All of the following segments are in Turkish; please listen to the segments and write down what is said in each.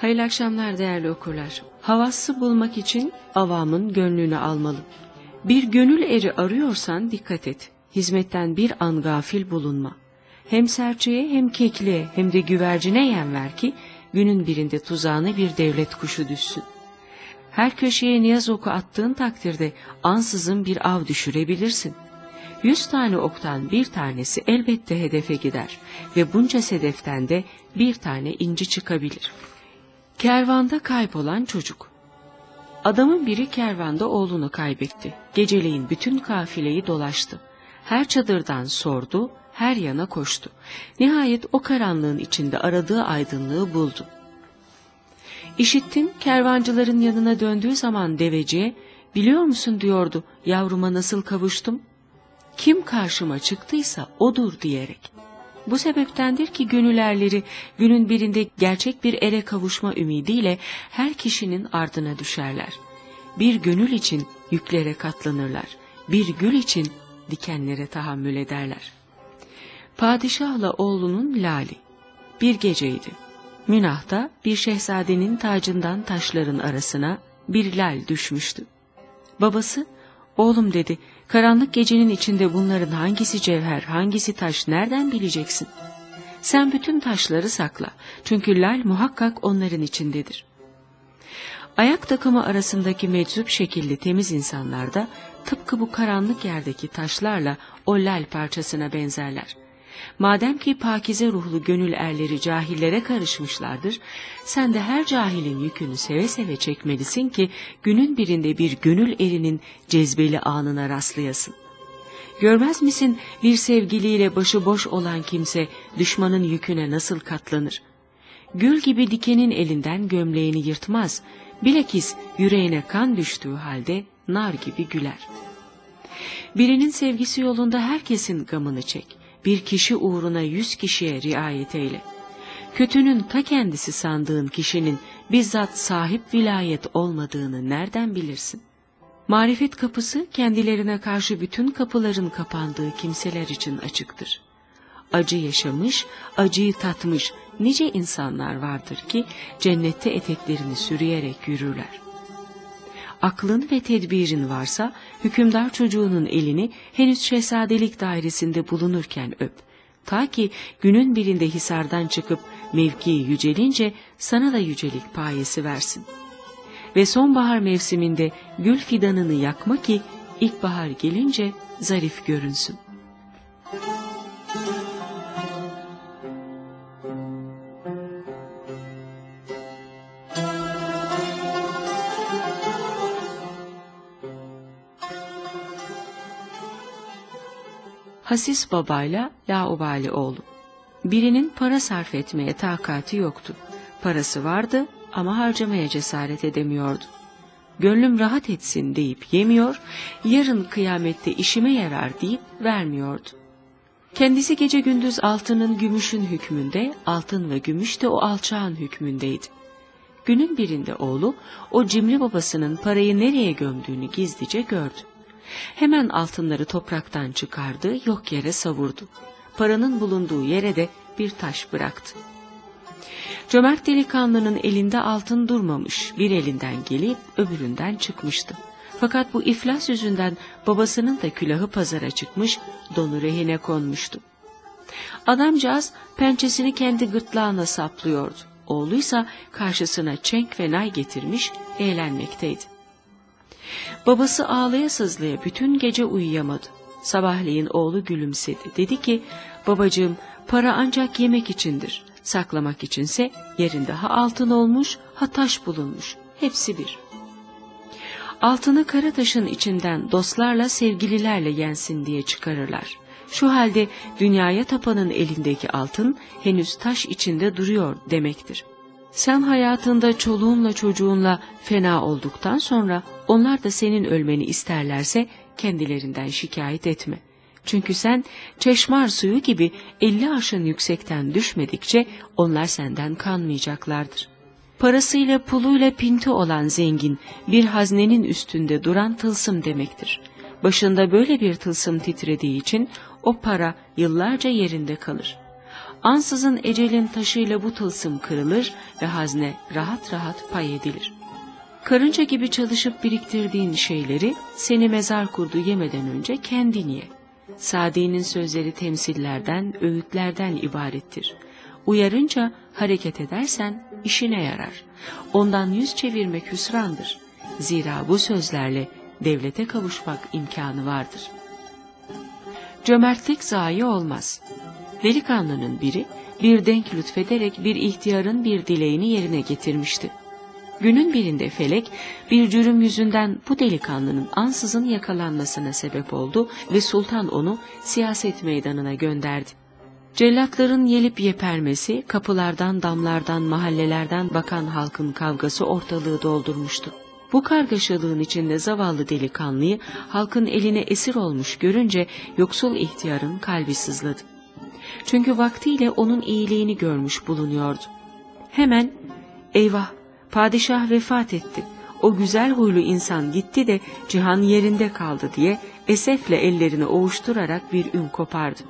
Hayırlı akşamlar değerli okurlar. Havası bulmak için avamın gönlünü almalı. Bir gönül eri arıyorsan dikkat et. Hizmetten bir an gafil bulunma. Hem serçeye hem kekliğe hem de güvercine yem ver ki günün birinde tuzağına bir devlet kuşu düşsün. Her köşeye niyaz oku attığın takdirde ansızın bir av düşürebilirsin. Yüz tane oktan bir tanesi elbette hedefe gider ve bunca sedeften de bir tane inci çıkabilir. Kervanda kaybolan çocuk Adamın biri kervanda oğlunu kaybetti. Geceleyin bütün kafileyi dolaştı. Her çadırdan sordu, her yana koştu. Nihayet o karanlığın içinde aradığı aydınlığı buldu. İşittim kervancıların yanına döndüğü zaman deveciye, biliyor musun diyordu yavruma nasıl kavuştum? Kim karşıma çıktıysa odur diyerek. Bu sebeptendir ki gönülerleri günün birinde gerçek bir ere kavuşma ümidiyle her kişinin ardına düşerler. Bir gönül için yüklere katlanırlar, bir gül için dikenlere tahammül ederler. Padişahla oğlunun Lali Bir geceydi. Münah'ta bir şehzadenin tacından taşların arasına bir lal düşmüştü. Babası, oğlum dedi, karanlık gecenin içinde bunların hangisi cevher, hangisi taş nereden bileceksin? Sen bütün taşları sakla, çünkü lal muhakkak onların içindedir. Ayak takımı arasındaki meczup şekilli temiz insanlar da tıpkı bu karanlık yerdeki taşlarla o lal parçasına benzerler. Madem ki pakize ruhlu gönül erleri cahillere karışmışlardır, sen de her cahilin yükünü seve seve çekmelisin ki günün birinde bir gönül erinin cezbeli anına rastlayasın. Görmez misin bir sevgiliyle başı boş olan kimse düşmanın yüküne nasıl katlanır? Gül gibi dikenin elinden gömleğini yırtmaz, bilakis yüreğine kan düştüğü halde nar gibi güler. Birinin sevgisi yolunda herkesin gamını çek bir kişi uğruna yüz kişiye riayet eyle. Kötünün ta kendisi sandığın kişinin bizzat sahip vilayet olmadığını nereden bilirsin? Marifet kapısı kendilerine karşı bütün kapıların kapandığı kimseler için açıktır. Acı yaşamış, acıyı tatmış nice insanlar vardır ki cennette eteklerini sürüyerek yürürler aklın ve tedbirin varsa hükümdar çocuğunun elini henüz şehzadelik dairesinde bulunurken öp. Ta ki günün birinde hisardan çıkıp mevki yücelince sana da yücelik payesi versin. Ve sonbahar mevsiminde gül fidanını yakma ki ilkbahar gelince zarif görünsün. Hasis babayla laubali oğlu. Birinin para sarf etmeye takati yoktu. Parası vardı ama harcamaya cesaret edemiyordu. Gönlüm rahat etsin deyip yemiyor, yarın kıyamette işime yarar deyip vermiyordu. Kendisi gece gündüz altının gümüşün hükmünde, altın ve gümüş de o alçağın hükmündeydi. Günün birinde oğlu o cimri babasının parayı nereye gömdüğünü gizlice gördü. Hemen altınları topraktan çıkardı, yok yere savurdu. Paranın bulunduğu yere de bir taş bıraktı. Cömert delikanlının elinde altın durmamış, bir elinden gelip öbüründen çıkmıştı. Fakat bu iflas yüzünden babasının da külahı pazara çıkmış, donu rehine konmuştu. Adamcağız pençesini kendi gırtlağına saplıyordu. Oğluysa karşısına çenk ve nay getirmiş, eğlenmekteydi. Babası ağlaya sızlaya bütün gece uyuyamadı. Sabahleyin oğlu gülümsedi. Dedi ki, babacığım para ancak yemek içindir. Saklamak içinse yerinde ha altın olmuş ha taş bulunmuş. Hepsi bir. Altını kara taşın içinden dostlarla sevgililerle yensin diye çıkarırlar. Şu halde dünyaya tapanın elindeki altın henüz taş içinde duruyor demektir. Sen hayatında çoluğunla çocuğunla fena olduktan sonra onlar da senin ölmeni isterlerse kendilerinden şikayet etme. Çünkü sen çeşmar suyu gibi elli aşın yüksekten düşmedikçe onlar senden kanmayacaklardır. Parasıyla puluyla pinti olan zengin bir haznenin üstünde duran tılsım demektir. Başında böyle bir tılsım titrediği için o para yıllarca yerinde kalır. Ansızın ecelin taşıyla bu tılsım kırılır ve hazne rahat rahat pay edilir. Karınca gibi çalışıp biriktirdiğin şeyleri seni mezar kurdu yemeden önce kendin ye. Sadi'nin sözleri temsillerden, öğütlerden ibarettir. Uyarınca hareket edersen işine yarar. Ondan yüz çevirmek hüsrandır. Zira bu sözlerle devlete kavuşmak imkanı vardır. Cömertlik zayi olmaz. Delikanlının biri bir denk lütfederek bir ihtiyarın bir dileğini yerine getirmişti. Günün birinde Felek bir cürüm yüzünden bu delikanlının ansızın yakalanmasına sebep oldu ve sultan onu siyaset meydanına gönderdi. Cellatların yelip yepermesi, kapılardan, damlardan, mahallelerden bakan halkın kavgası ortalığı doldurmuştu. Bu kargaşalığın içinde zavallı delikanlıyı halkın eline esir olmuş görünce yoksul ihtiyarın kalbi sızladı. Çünkü vaktiyle onun iyiliğini görmüş bulunuyordu. Hemen eyvah padişah vefat etti. O güzel huylu insan gitti de cihan yerinde kaldı diye esefle ellerini ovuşturarak bir ün kopardı.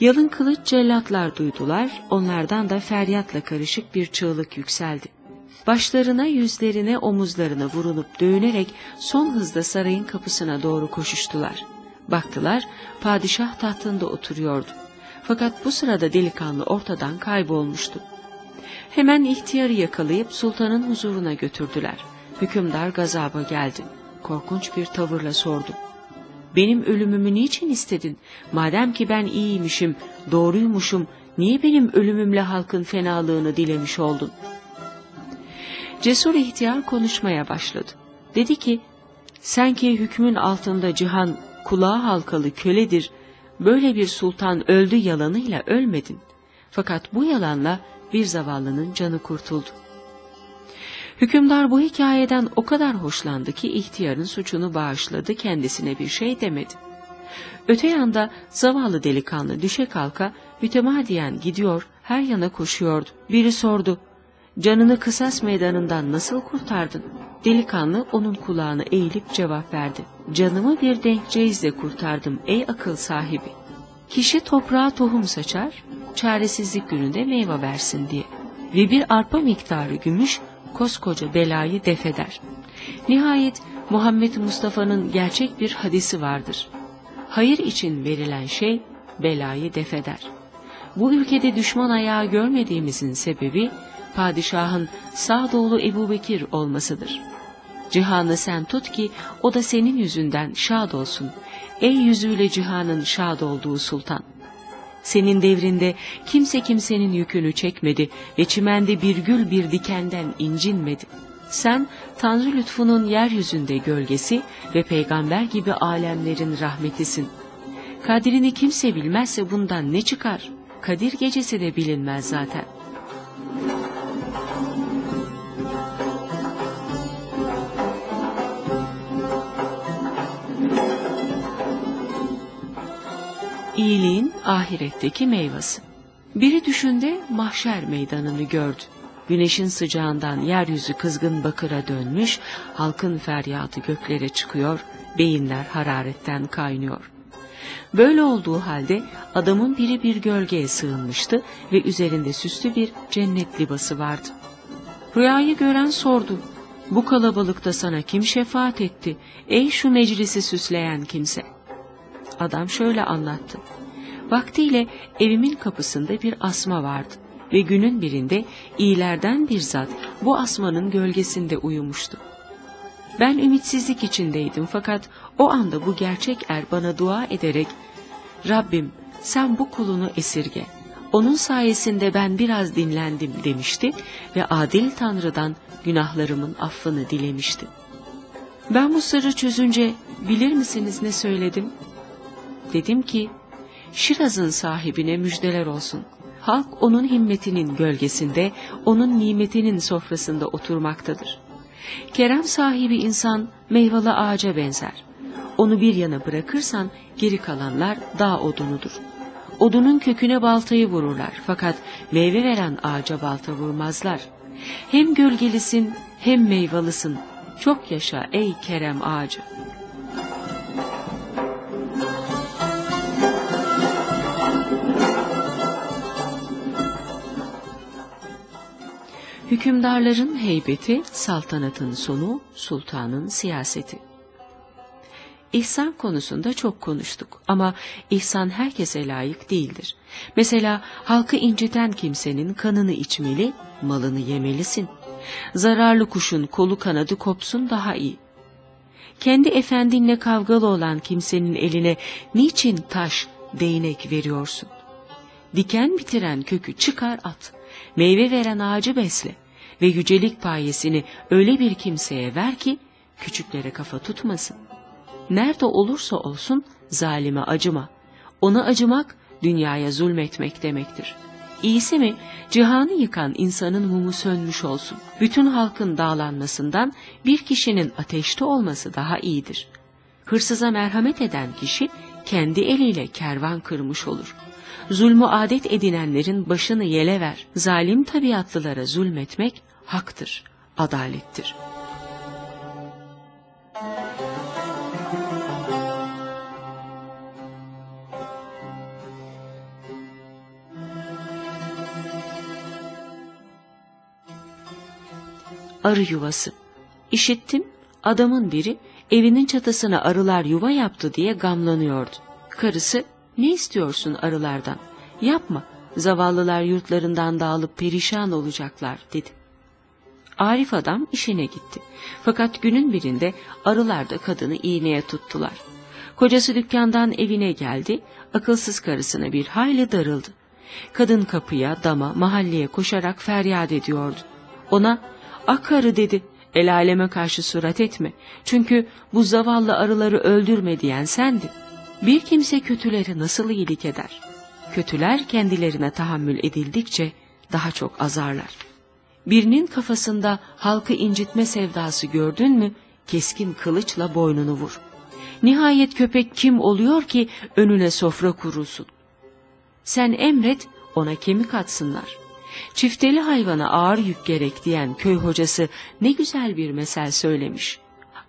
Yalın kılıç cellatlar duydular, onlardan da feryatla karışık bir çığlık yükseldi. Başlarına, yüzlerine, omuzlarına vurunup dövünerek son hızda sarayın kapısına doğru koşuştular. Baktılar, padişah tahtında oturuyordu. Fakat bu sırada delikanlı ortadan kaybolmuştu. Hemen ihtiyarı yakalayıp sultanın huzuruna götürdüler. Hükümdar gazaba geldi. Korkunç bir tavırla sordu. Benim ölümümü niçin istedin? Madem ki ben iyiymişim, doğruymuşum, niye benim ölümümle halkın fenalığını dilemiş oldun? Cesur ihtiyar konuşmaya başladı. Dedi ki, sen ki hükmün altında cihan kulağı halkalı köledir, böyle bir sultan öldü yalanıyla ölmedin. Fakat bu yalanla bir zavallının canı kurtuldu. Hükümdar bu hikayeden o kadar hoşlandı ki ihtiyarın suçunu bağışladı, kendisine bir şey demedi. Öte yanda zavallı delikanlı düşe kalka mütemadiyen gidiyor, her yana koşuyordu. Biri sordu, canını kısas meydanından nasıl kurtardın? Delikanlı onun kulağına eğilip cevap verdi. Canımı bir denk ceizle kurtardım ey akıl sahibi. Kişi toprağa tohum saçar, çaresizlik gününde meyve versin diye. Ve bir arpa miktarı gümüş koskoca belayı defeder. Nihayet Muhammed Mustafa'nın gerçek bir hadisi vardır. Hayır için verilen şey belayı defeder. Bu ülkede düşman ayağı görmediğimizin sebebi padişahın Sağdoğlu Ebu Bekir olmasıdır. Cihanı sen tut ki o da senin yüzünden şad olsun. Ey yüzüyle cihanın şad olduğu sultan. Senin devrinde kimse kimsenin yükünü çekmedi ve çimende bir gül bir dikenden incinmedi. Sen Tanrı lütfunun yeryüzünde gölgesi ve peygamber gibi alemlerin rahmetisin. Kadrini kimse bilmezse bundan ne çıkar? Kadir gecesi de bilinmez zaten.'' İyiliğin ahiretteki meyvesi. Biri düşünde mahşer meydanını gördü. Güneşin sıcağından yeryüzü kızgın bakıra dönmüş, halkın feryadı göklere çıkıyor, beyinler hararetten kaynıyor. Böyle olduğu halde adamın biri bir gölgeye sığınmıştı ve üzerinde süslü bir cennet libası vardı. Rüyayı gören sordu. Bu kalabalıkta sana kim şefaat etti? Ey şu meclisi süsleyen kimse. Adam şöyle anlattı. Vaktiyle evimin kapısında bir asma vardı ve günün birinde iyilerden bir zat bu asmanın gölgesinde uyumuştu. Ben ümitsizlik içindeydim fakat o anda bu gerçek er bana dua ederek Rabbim sen bu kulunu esirge. Onun sayesinde ben biraz dinlendim demişti ve adil Tanrı'dan günahlarımın affını dilemişti. Ben bu sırrı çözünce bilir misiniz ne söyledim? Dedim ki Şiraz'ın sahibine müjdeler olsun. Halk onun himmetinin gölgesinde, onun nimetinin sofrasında oturmaktadır. Kerem sahibi insan meyveli ağaca benzer. Onu bir yana bırakırsan geri kalanlar dağ odunudur. Odunun köküne baltayı vururlar fakat meyve veren ağaca balta vurmazlar. Hem gölgelisin hem meyvalısın. Çok yaşa ey Kerem ağacı. Hükümdarların heybeti, saltanatın sonu, sultanın siyaseti. İhsan konusunda çok konuştuk ama ihsan herkese layık değildir. Mesela halkı inciten kimsenin kanını içmeli, malını yemelisin. Zararlı kuşun kolu kanadı kopsun daha iyi. Kendi efendinle kavgalı olan kimsenin eline niçin taş, değnek veriyorsun? Diken bitiren kökü çıkar at, meyve veren ağacı besle ve yücelik payesini öyle bir kimseye ver ki küçüklere kafa tutmasın. Nerede olursa olsun zalime acıma. Ona acımak dünyaya zulmetmek demektir. İyisi mi cihanı yıkan insanın mumu sönmüş olsun. Bütün halkın dağlanmasından bir kişinin ateşte olması daha iyidir. Hırsıza merhamet eden kişi kendi eliyle kervan kırmış olur. Zulmü adet edinenlerin başını yele ver. Zalim tabiatlılara zulmetmek haktır, adalettir. Arı yuvası. İşittim, adamın biri evinin çatısına arılar yuva yaptı diye gamlanıyordu. Karısı, ne istiyorsun arılardan? Yapma, zavallılar yurtlarından dağılıp perişan olacaklar dedi. Arif adam işine gitti. Fakat günün birinde arılar da kadını iğneye tuttular. Kocası dükkandan evine geldi, akılsız karısına bir hayli darıldı. Kadın kapıya, dama, mahalleye koşarak feryat ediyordu. Ona, akarı dedi, el aleme karşı surat etme. Çünkü bu zavallı arıları öldürme diyen sendin. Bir kimse kötüleri nasıl iyilik eder? Kötüler kendilerine tahammül edildikçe daha çok azarlar. Birinin kafasında halkı incitme sevdası gördün mü, keskin kılıçla boynunu vur. Nihayet köpek kim oluyor ki önüne sofra kurulsun? Sen emret, ona kemik atsınlar. Çifteli hayvana ağır yük gerek diyen köy hocası ne güzel bir mesel söylemiş.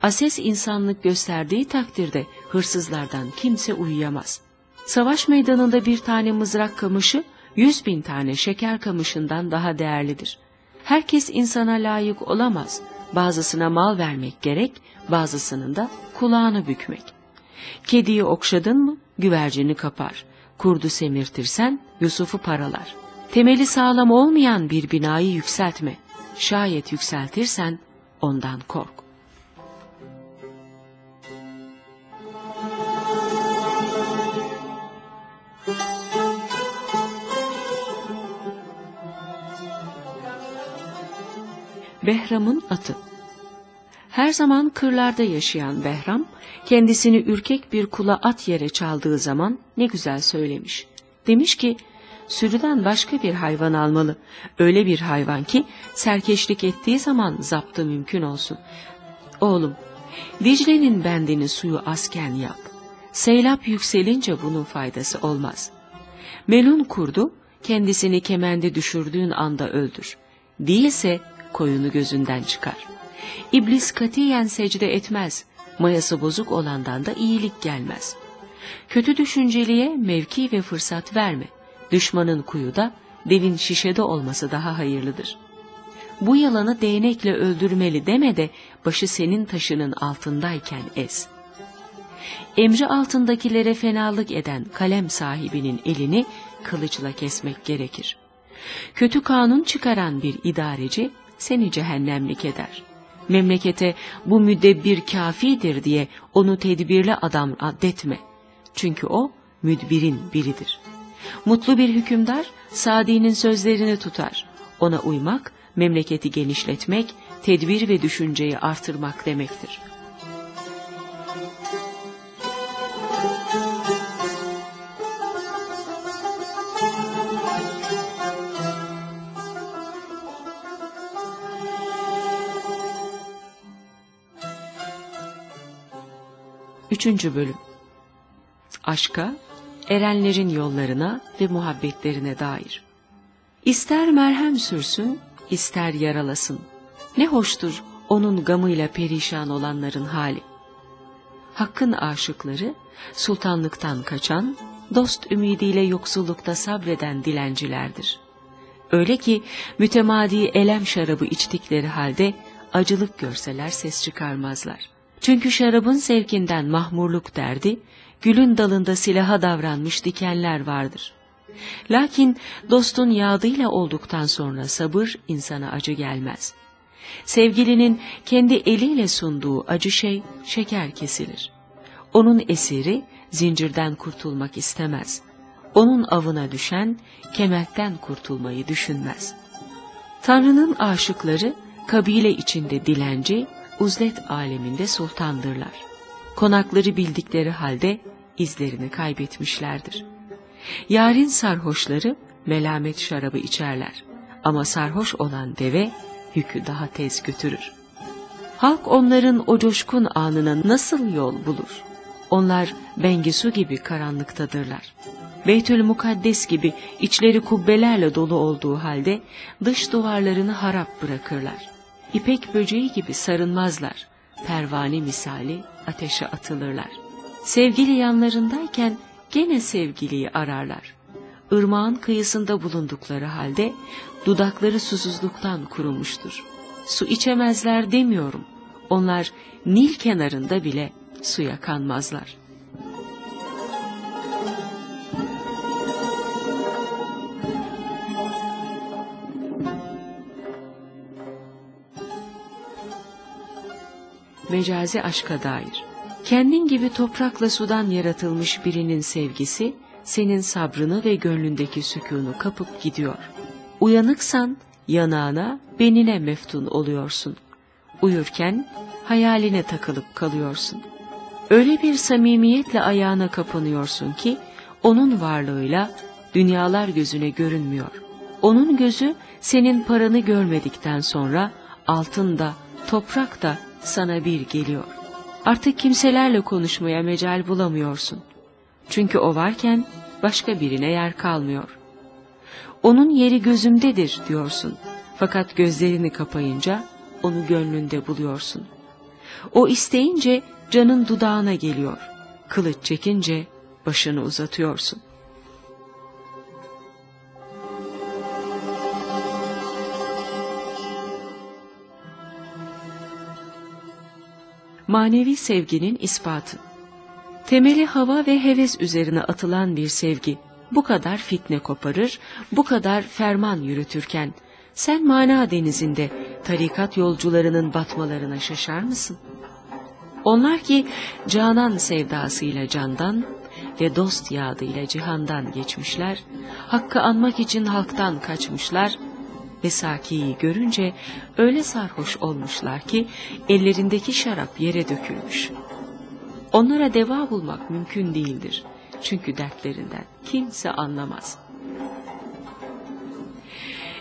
Ases insanlık gösterdiği takdirde hırsızlardan kimse uyuyamaz. Savaş meydanında bir tane mızrak kamışı, yüz bin tane şeker kamışından daha değerlidir. Herkes insana layık olamaz. Bazısına mal vermek gerek, bazısının da kulağını bükmek. Kediyi okşadın mı güvercini kapar. Kurdu semirtirsen Yusuf'u paralar. Temeli sağlam olmayan bir binayı yükseltme. Şayet yükseltirsen ondan kork. Behram'ın atı Her zaman kırlarda yaşayan Behram, kendisini ürkek bir kula at yere çaldığı zaman ne güzel söylemiş. Demiş ki, sürüden başka bir hayvan almalı. Öyle bir hayvan ki serkeşlik ettiği zaman zaptı mümkün olsun. Oğlum, Dicle'nin bendini suyu asken yap. Seylap yükselince bunun faydası olmaz. Melun kurdu, kendisini kemende düşürdüğün anda öldür. Değilse koyunu gözünden çıkar. İblis katiyen secde etmez, mayası bozuk olandan da iyilik gelmez. Kötü düşünceliye mevki ve fırsat verme. Düşmanın kuyuda, devin şişede olması daha hayırlıdır. Bu yalanı değnekle öldürmeli deme de başı senin taşının altındayken ez. Emri altındakilere fenalık eden kalem sahibinin elini kılıçla kesmek gerekir. Kötü kanun çıkaran bir idareci seni cehennemlik eder. Memlekete bu müdebbir kafidir diye onu tedbirli adam addetme. Çünkü o müdbirin biridir. Mutlu bir hükümdar Sadi'nin sözlerini tutar. Ona uymak, memleketi genişletmek, tedbir ve düşünceyi artırmak demektir.'' Üçüncü Bölüm Aşka, erenlerin yollarına ve muhabbetlerine dair. İster merhem sürsün, ister yaralasın. Ne hoştur onun gamıyla perişan olanların hali. Hakkın aşıkları, sultanlıktan kaçan, dost ümidiyle yoksullukta sabreden dilencilerdir. Öyle ki mütemadi elem şarabı içtikleri halde acılık görseler ses çıkarmazlar. Çünkü şarabın sevkinden mahmurluk derdi, gülün dalında silaha davranmış dikenler vardır. Lakin dostun yağdıyla olduktan sonra sabır insana acı gelmez. Sevgilinin kendi eliyle sunduğu acı şey şeker kesilir. Onun esiri zincirden kurtulmak istemez. Onun avına düşen kemertten kurtulmayı düşünmez. Tanrı'nın aşıkları kabile içinde dilenci, uzlet aleminde sultandırlar. Konakları bildikleri halde izlerini kaybetmişlerdir. Yarın sarhoşları melamet şarabı içerler ama sarhoş olan deve yükü daha tez götürür. Halk onların o coşkun anına nasıl yol bulur? Onlar Bengisu gibi karanlıktadırlar. Beytül Mukaddes gibi içleri kubbelerle dolu olduğu halde dış duvarlarını harap bırakırlar. İpek böceği gibi sarınmazlar. Pervane misali ateşe atılırlar. Sevgili yanlarındayken gene sevgiliyi ararlar. Irmağın kıyısında bulundukları halde dudakları susuzluktan kurumuştur. Su içemezler demiyorum. Onlar Nil kenarında bile suya kanmazlar. Mecazi aşka dair Kendin gibi toprakla sudan yaratılmış birinin sevgisi, senin sabrını ve gönlündeki sükûnu kapıp gidiyor. Uyanıksan yanağına, benine meftun oluyorsun. Uyurken hayaline takılıp kalıyorsun. Öyle bir samimiyetle ayağına kapanıyorsun ki, onun varlığıyla dünyalar gözüne görünmüyor. Onun gözü senin paranı görmedikten sonra altın da, toprak da sana bir geliyor. Artık kimselerle konuşmaya mecal bulamıyorsun. Çünkü o varken başka birine yer kalmıyor. Onun yeri gözümdedir diyorsun. Fakat gözlerini kapayınca onu gönlünde buluyorsun. O isteyince canın dudağına geliyor. Kılıç çekince başını uzatıyorsun. Manevi sevginin ispatı Temeli hava ve heves üzerine atılan bir sevgi bu kadar fitne koparır, bu kadar ferman yürütürken sen mana denizinde tarikat yolcularının batmalarına şaşar mısın? Onlar ki canan sevdasıyla candan ve dost yadıyla cihandan geçmişler, hakkı anmak için halktan kaçmışlar ve Saki'yi görünce öyle sarhoş olmuşlar ki ellerindeki şarap yere dökülmüş. Onlara deva bulmak mümkün değildir. Çünkü dertlerinden kimse anlamaz.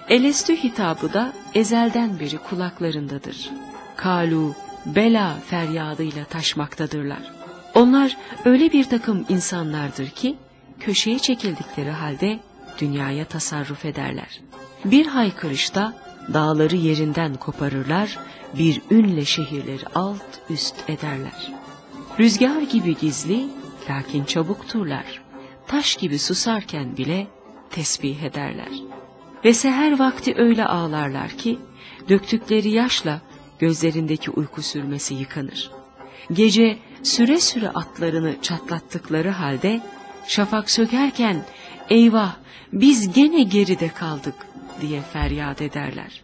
Elestü hitabı da ezelden beri kulaklarındadır. Kalu, bela feryadıyla taşmaktadırlar. Onlar öyle bir takım insanlardır ki, köşeye çekildikleri halde dünyaya tasarruf ederler. Bir haykırışta dağları yerinden koparırlar, bir ünle şehirleri alt üst ederler. Rüzgar gibi gizli, lakin çabukturlar. Taş gibi susarken bile tesbih ederler. Ve seher vakti öyle ağlarlar ki, döktükleri yaşla gözlerindeki uyku sürmesi yıkanır. Gece süre süre atlarını çatlattıkları halde, şafak sökerken, eyvah biz gene geride kaldık diye feryat ederler.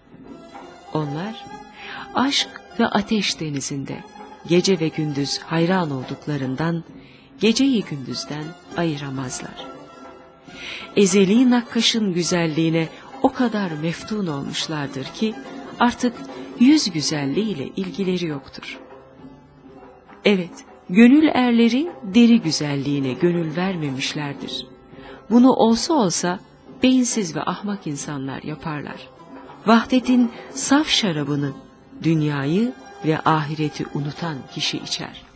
Onlar, aşk ve ateş denizinde, gece ve gündüz hayran olduklarından, geceyi gündüzden ayıramazlar. Ezeli nakkaşın güzelliğine o kadar meftun olmuşlardır ki artık yüz güzelliğiyle ilgileri yoktur. Evet, gönül erleri deri güzelliğine gönül vermemişlerdir. Bunu olsa olsa beyinsiz ve ahmak insanlar yaparlar. Vahdetin saf şarabını, dünyayı ve ahireti unutan kişi içer.